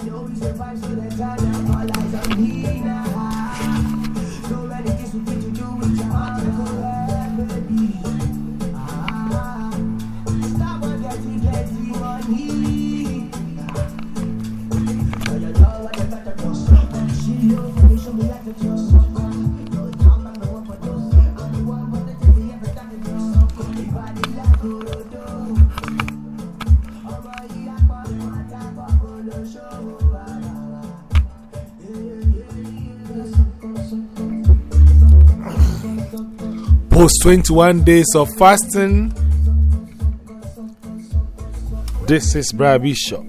and always survive so the God now all eyes on me now. Post 21 days of fasting. This is Brad Bishop.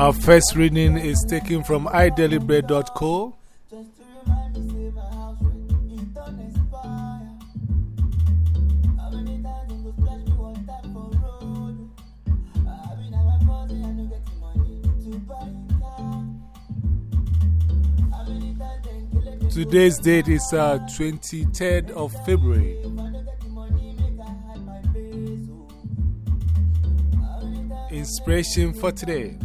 Our first reading is taken from idailybread.co. Today's date is uh, 23rd of February. Inspiration for today.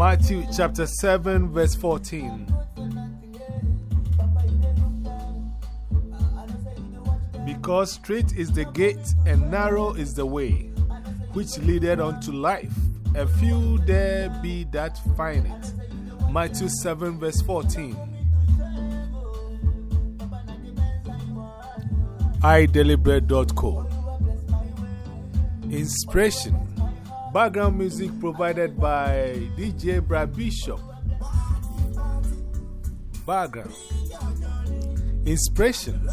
Matthew chapter 7, verse 14. Because straight is the gate and narrow is the way which leadeth unto life, a few there be that find it. Matthew 7, verse 14. idailybread.co Inspiration Background music provided by DJ Brad Bishop. Background Inspiration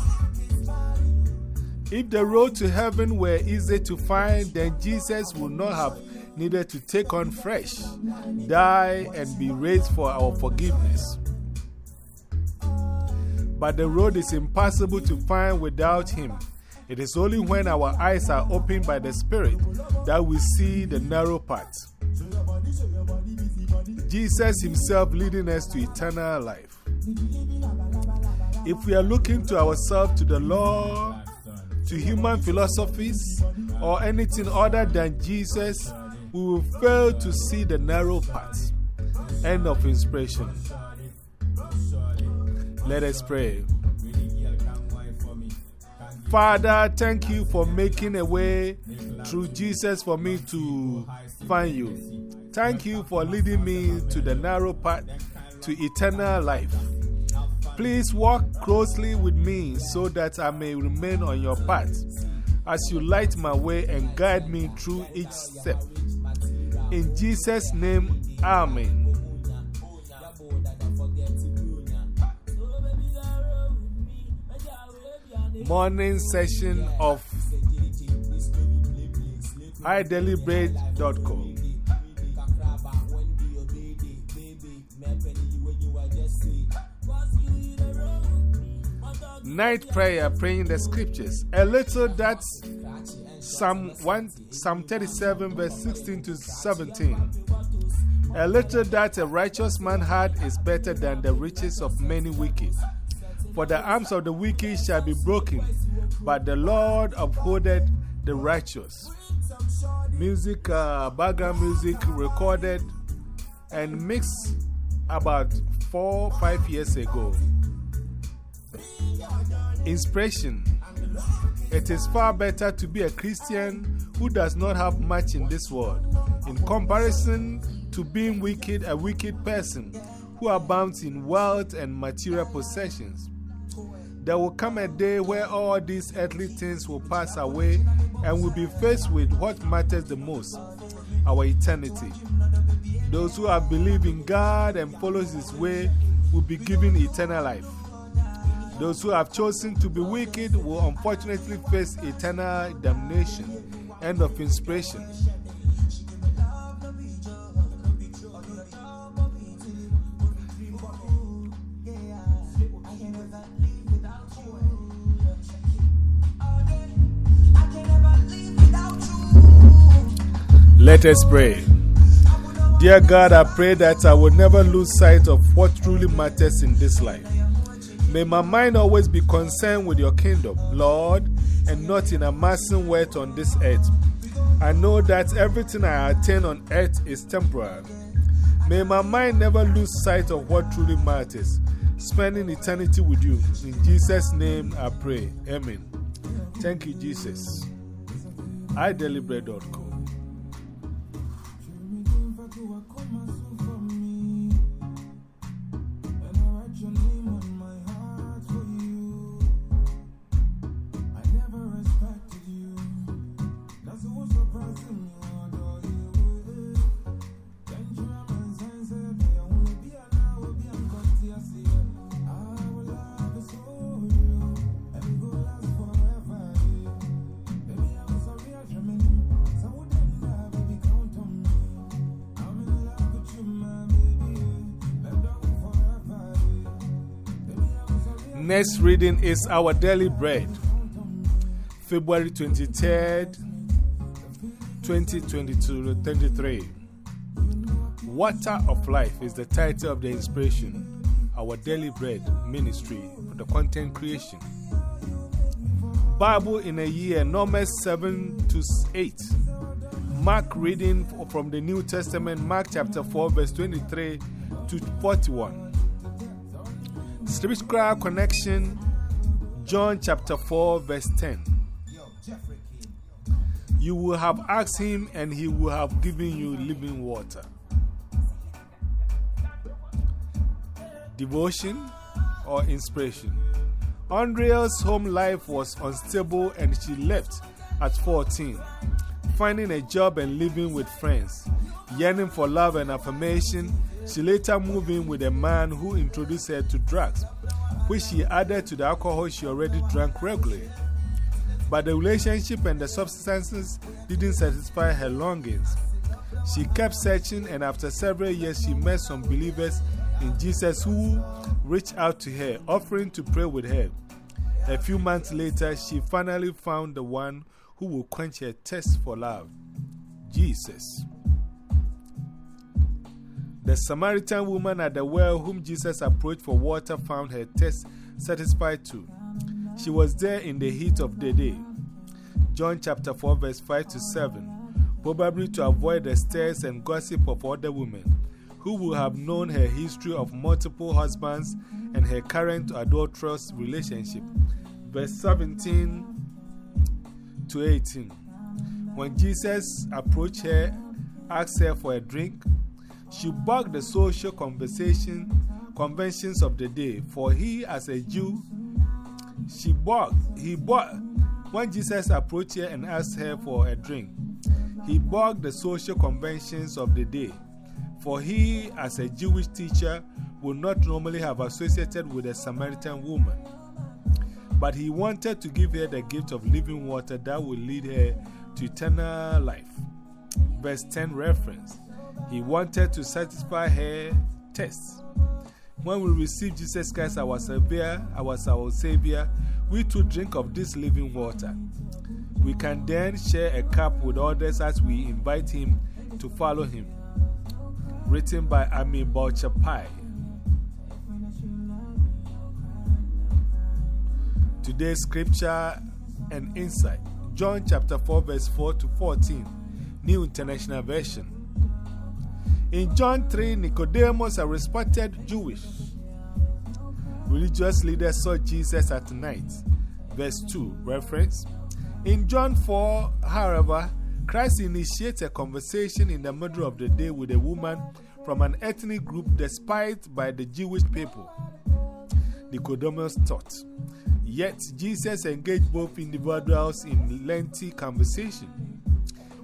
If the road to heaven were easy to find, then Jesus would not have needed to take on flesh, die, and be raised for our forgiveness. But the road is impossible to find without Him. It is only when our eyes are opened by the Spirit that we see the narrow path. Jesus Himself leading us to eternal life. If we are looking to ourselves, to the law, to human philosophies, or anything other than Jesus, we will fail to see the narrow path. End of inspiration. Let us pray. Father, thank you for making a way through Jesus for me to find you. Thank you for leading me to the narrow path to eternal life. Please walk closely with me so that I may remain on your path as you light my way and guide me through each step. In Jesus' name, Amen. Morning session of idailybread.com. Night prayer, praying the scriptures. A little that's Psalm, 1, Psalm 37, verse 16 to 17. A little that a righteous man had is better than the riches of many wicked. For the arms of the wicked shall be broken, but the Lord upholdeth the righteous. Music, uh, background music recorded and mixed about four, five years ago. Inspiration It is far better to be a Christian who does not have much in this world, in comparison to being wicked, a wicked person who abounds in wealth and material possessions. There will come a day where all these earthly things will pass away and we'll be faced with what matters the most our eternity. Those who have believed in God and follows His way will be given eternal life. Those who have chosen to be wicked will unfortunately face eternal damnation. End of inspiration. Let us pray. Dear God, I pray that I will never lose sight of what truly matters in this life. May my mind always be concerned with your kingdom, Lord, and not in amassing wealth on this earth. I know that everything I attain on earth is temporary. May my mind never lose sight of what truly matters, spending eternity with you. In Jesus' name I pray. Amen. Thank you, Jesus. iDailyBread.com. Next reading is our daily bread, February 23rd, 2022 23. Water of Life is the title of the inspiration, our daily bread ministry for the content creation. Bible in a year, Numbers 7 to 8. Mark reading from the New Testament, Mark chapter 4, verse 23 to 41. Scriptural connection, John chapter 4, verse 10. You will have asked him, and he will have given you living water. Devotion or inspiration. Andrea's home life was unstable, and she left at 14, finding a job and living with friends. Yearning for love and affirmation, she later moved in with a man who introduced her to drugs, which she added to the alcohol she already drank regularly. But the relationship and the substances didn't satisfy her longings. She kept searching, and after several years, she met some believers in Jesus who reached out to her, offering to pray with her. A few months later, she finally found the one who will quench her thirst for love Jesus. The Samaritan woman at the well, whom Jesus approached for water, found her thirst satisfied too. She was there in the heat of the day. John chapter 4, verse 5 to 7. Probably to avoid the stares and gossip of other women who would have known her history of multiple husbands and her current adulterous relationship. Verse 17 to 18. When Jesus approached her, asked her for a drink, she bucked the social conversation, conventions of the day, for he, as a Jew, she bugged, he bugged, when Jesus approached her and asked her for a drink, he bugged the social conventions of the day, for he, as a Jewish teacher, would not normally have associated with a Samaritan woman. But he wanted to give her the gift of living water that would lead her to eternal life. Verse 10 reference. He wanted to satisfy her taste. When we receive Jesus Christ, our Savior, our, our Savior, we too drink of this living water. We can then share a cup with others as we invite Him to follow Him. Written by Amy Boucher Pye. Today's scripture and insight John chapter 4, verse 4 to 14, New International Version. In John 3, Nicodemus, a respected Jewish religious leader, saw Jesus at night. Verse 2 reference. In John 4, however, Christ initiates a conversation in the middle of the day with a woman from an ethnic group despised by the Jewish people. Nicodemus thought. Yet Jesus engaged both individuals in lengthy conversation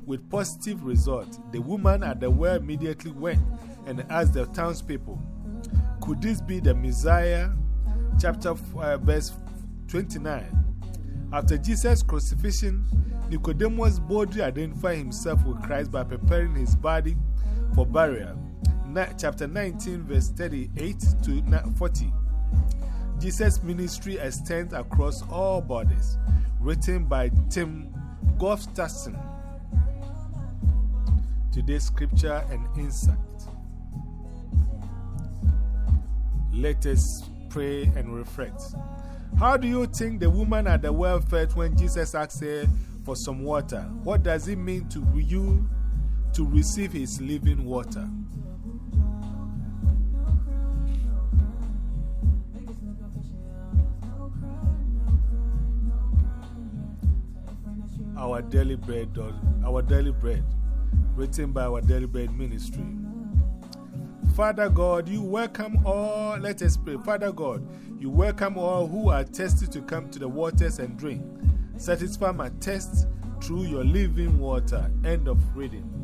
with positive result. The woman at the well immediately went and asked the townspeople, Could this be the Messiah? Chapter uh, verse 29. After Jesus' crucifixion, Nicodemus boldly identified himself with Christ by preparing his body for burial. chapter 19, verse 38 to 40. Jesus' ministry extends across all bodies. Written by Tim Gustafson. Today's scripture and insight. Let us pray and reflect. How do you think the woman at the well felt when Jesus asked her for some water? What does it mean to you to receive his living water? Our daily bread, our daily bread, written by our bread ministry. Father God, you welcome all, let us pray. Father God, you welcome all who are thirsty to come to the waters and drink. Satisfy my thirst through your living water. End of reading.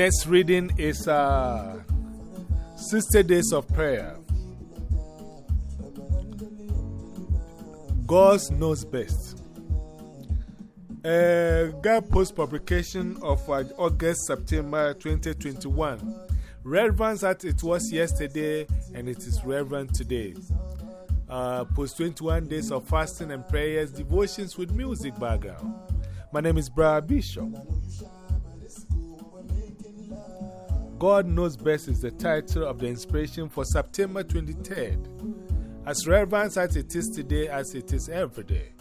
Next reading is uh, 60 Days of Prayer. God knows best. Uh, God post publication of uh, August September 2021. Relevance that it was yesterday and it is relevant today. Uh, post 21 days of fasting and prayers, devotions with music background. My name is Brad Bishop. God Knows Best is the title of the inspiration for September 23rd, as relevant as it is today as it is every day.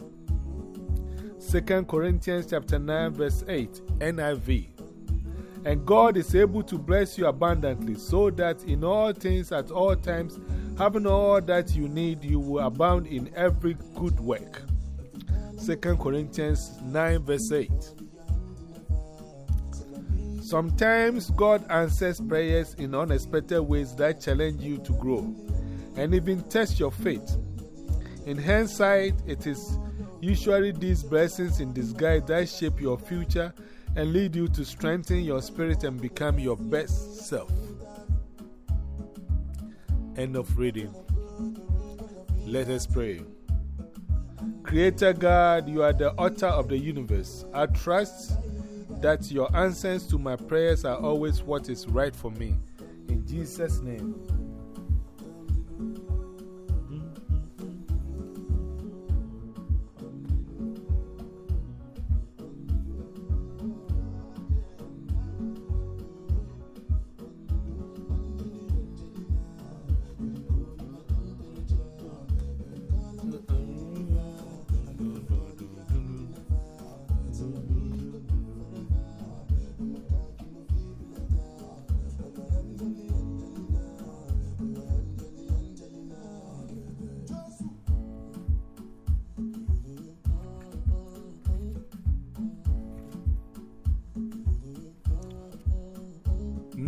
2 Corinthians chapter 9 verse 8 NIV And God is able to bless you abundantly so that in all things at all times having all that you need you will abound in every good work. 2 Corinthians 9 verse 8 Sometimes God answers prayers in unexpected ways that challenge you to grow and even test your faith. In hindsight, it is usually these blessings in disguise that shape your future and lead you to strengthen your spirit and become your best self. End of reading. Let us pray. Creator God, you are the author of the universe. I trust that your answers to my prayers are always what is right for me. In Jesus' name.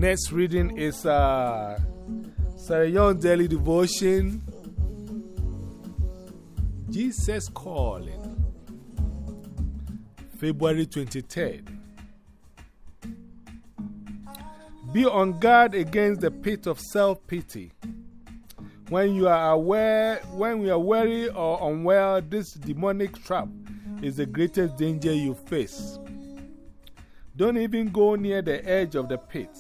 Next reading is uh, Sarah Young Daily Devotion Jesus Calling, February 23rd. Be on guard against the pit of self pity. When you are aware, when we are weary or unwell, this demonic trap is the greatest danger you face. Don't even go near the edge of the pit.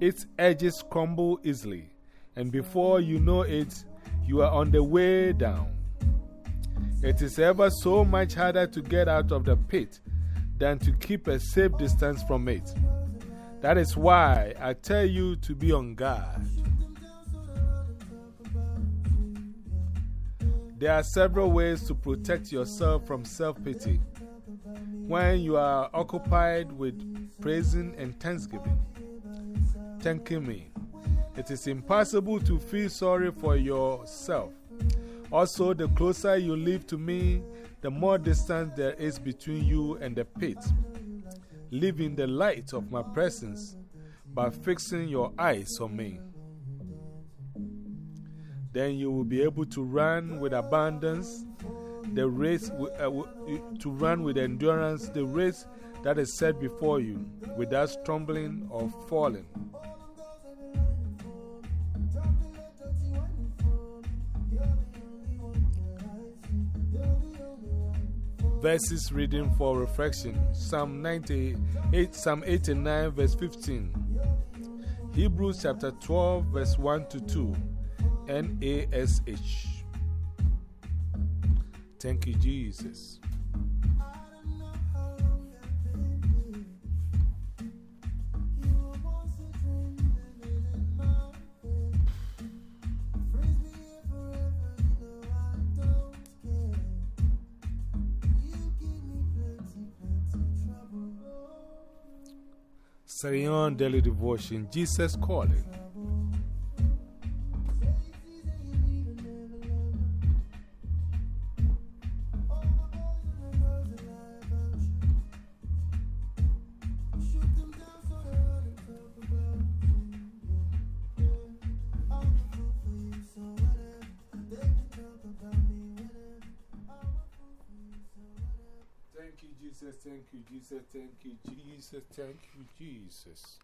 Its edges crumble easily, and before you know it, you are on the way down. It is ever so much harder to get out of the pit than to keep a safe distance from it. That is why I tell you to be on guard. There are several ways to protect yourself from self pity when you are occupied with praising and thanksgiving thanking me. It is impossible to feel sorry for yourself. Also, the closer you live to me, the more distance there is between you and the pit. Live in the light of my presence by fixing your eyes on me. then you will be able to run with abundance, the race uh, to run with endurance, the race that is set before you without stumbling or falling. Verses reading for reflection Psalm 98, Psalm 89, verse 15. Hebrews chapter 12, verse 1 to 2. NASH. Thank you, Jesus. Sarah Young Daily Devotion, Jesus Calling. Jesus. Thank you, Jesus.